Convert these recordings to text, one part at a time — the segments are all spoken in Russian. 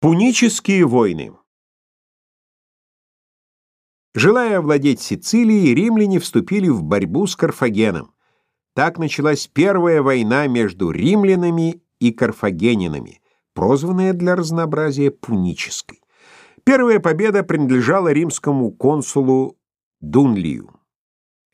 Пунические войны Желая овладеть Сицилией, римляне вступили в борьбу с Карфагеном. Так началась первая война между римлянами и карфагенинами, прозванная для разнообразия пунической. Первая победа принадлежала римскому консулу Дунлию.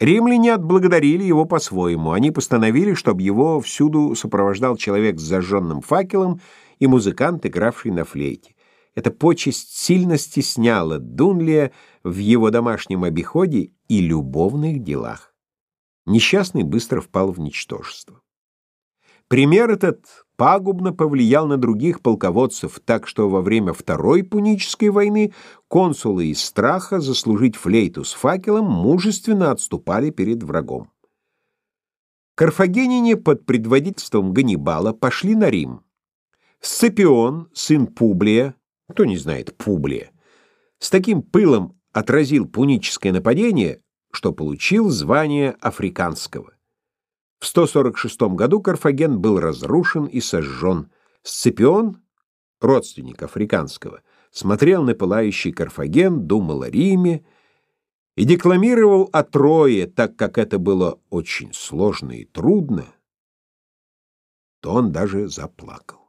Римляне отблагодарили его по-своему. Они постановили, чтобы его всюду сопровождал человек с зажженным факелом и музыкант, игравший на флейте. Эта почесть сильно стесняла Дунлия в его домашнем обиходе и любовных делах. Несчастный быстро впал в ничтожество. Пример этот пагубно повлиял на других полководцев, так что во время Второй Пунической войны консулы из страха заслужить флейту с факелом мужественно отступали перед врагом. Карфагенине под предводительством Ганнибала пошли на Рим. Сципион, сын Публия, кто не знает Публия, с таким пылом отразил пуническое нападение, что получил звание африканского. В 146 году Карфаген был разрушен и сожжен. Сципион, родственник африканского, смотрел на пылающий Карфаген, думал о Риме и декламировал о Трое, так как это было очень сложно и трудно, то он даже заплакал.